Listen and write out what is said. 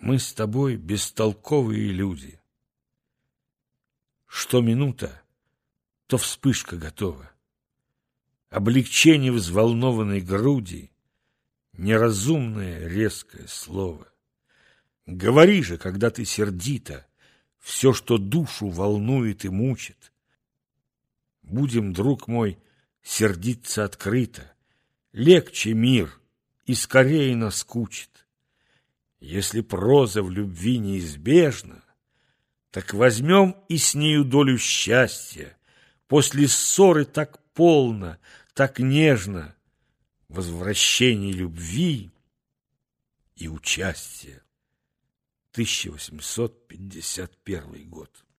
Мы с тобой бестолковые люди. Что минута, то вспышка готова. Облегчение взволнованной груди, Неразумное резкое слово. Говори же, когда ты сердита, Все, что душу волнует и мучит. Будем, друг мой, сердиться открыто, Легче мир и скорее наскучит. Если проза в любви неизбежна, Так возьмем и с нею долю счастья. После ссоры так полно, так нежно Возвращение любви и участия. 1851 год.